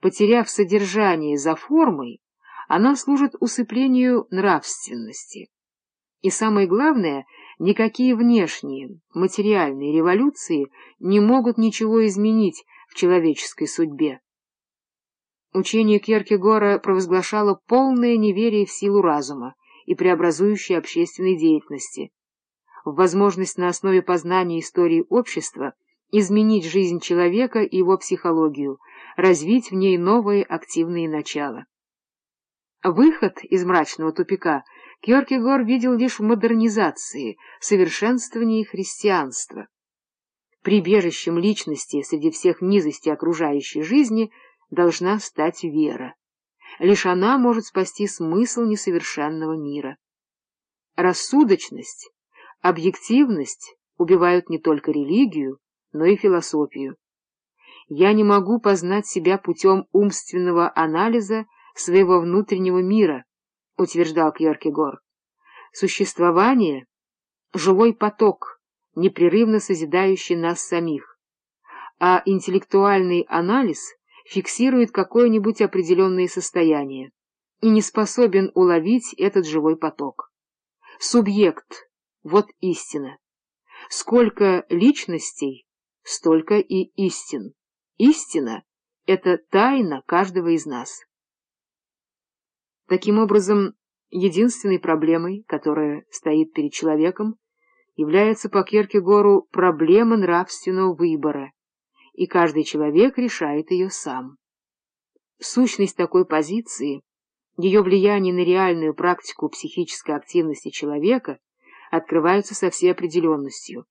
потеряв содержание за формой, она служит усыплению нравственности. И самое главное, никакие внешние, материальные революции не могут ничего изменить в человеческой судьбе. Учение Кierкегора провозглашало полное неверие в силу разума и преобразующей общественной деятельности, в возможность на основе познания истории общества изменить жизнь человека и его психологию, развить в ней новые активные начала. Выход из мрачного тупика Кierкегор видел лишь в модернизации, совершенствовании христианства. Прибежищем личности среди всех низостей окружающей жизни должна стать вера. Лишь она может спасти смысл несовершенного мира. Рассудочность, объективность убивают не только религию, но и философию. Я не могу познать себя путем умственного анализа своего внутреннего мира, утверждал Кьеркегор. Существование — живой поток, непрерывно созидающий нас самих, а интеллектуальный анализ фиксирует какое-нибудь определенное состояние и не способен уловить этот живой поток. Субъект — вот истина. Сколько личностей, столько и истин. Истина — это тайна каждого из нас. Таким образом, единственной проблемой, которая стоит перед человеком, является по Киркегору проблема нравственного выбора, и каждый человек решает ее сам. Сущность такой позиции, ее влияние на реальную практику психической активности человека открываются со всей определенностью.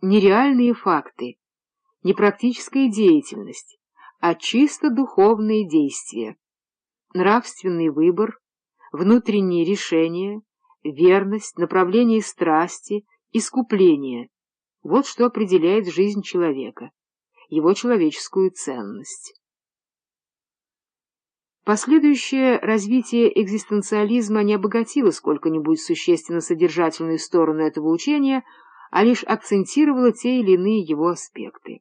Нереальные факты, не практическая деятельность, а чисто духовные действия нравственный выбор, внутренние решения, верность, направление страсти, искупление — вот что определяет жизнь человека, его человеческую ценность. Последующее развитие экзистенциализма не обогатило сколько-нибудь существенно содержательную сторону этого учения, а лишь акцентировало те или иные его аспекты.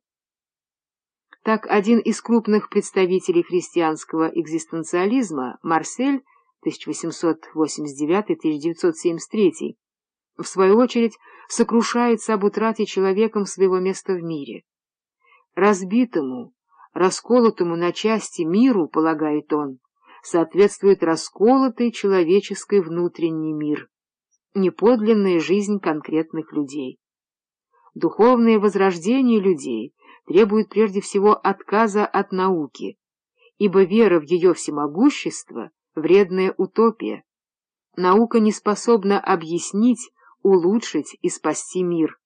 Так один из крупных представителей христианского экзистенциализма, Марсель, 1889-1973, в свою очередь сокрушается об утрате человеком своего места в мире. Разбитому, расколотому на части миру, полагает он, соответствует расколотый человеческий внутренний мир, неподлинная жизнь конкретных людей. Духовное возрождение людей — требует прежде всего отказа от науки, ибо вера в ее всемогущество — вредная утопия. Наука не способна объяснить, улучшить и спасти мир.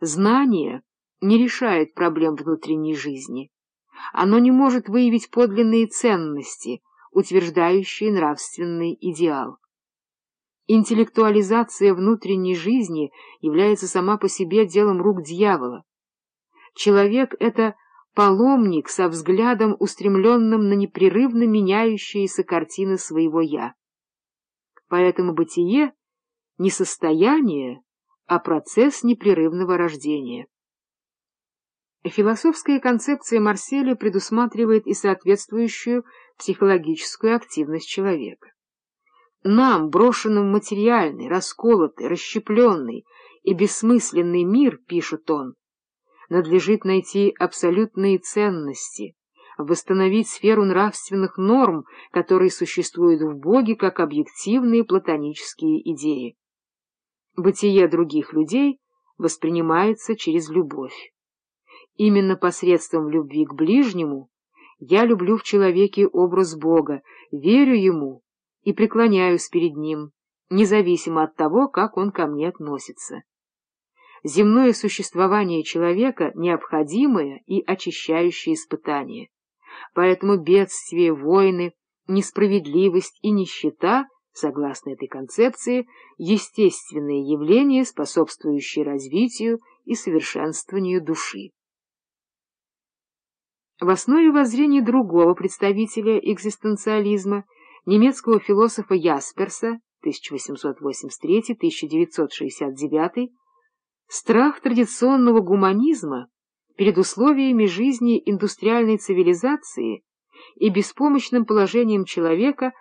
Знание не решает проблем внутренней жизни. Оно не может выявить подлинные ценности, утверждающие нравственный идеал. Интеллектуализация внутренней жизни является сама по себе делом рук дьявола. Человек — это паломник со взглядом, устремленным на непрерывно меняющиеся картины своего «я». Поэтому бытие — не состояние, а процесс непрерывного рождения. Философская концепция Марселя предусматривает и соответствующую психологическую активность человека. Нам, брошенным в материальный, расколотый, расщепленный и бессмысленный мир, пишет он, надлежит найти абсолютные ценности, восстановить сферу нравственных норм, которые существуют в Боге как объективные платонические идеи. Бытие других людей воспринимается через любовь. Именно посредством любви к ближнему я люблю в человеке образ Бога, верю ему и преклоняюсь перед ним, независимо от того, как он ко мне относится земное существование человека — необходимое и очищающее испытание. Поэтому бедствия, войны, несправедливость и нищета, согласно этой концепции, естественные явления, способствующие развитию и совершенствованию души. В основе воззрений другого представителя экзистенциализма, немецкого философа Ясперса 1883-1969, Страх традиционного гуманизма перед условиями жизни индустриальной цивилизации и беспомощным положением человека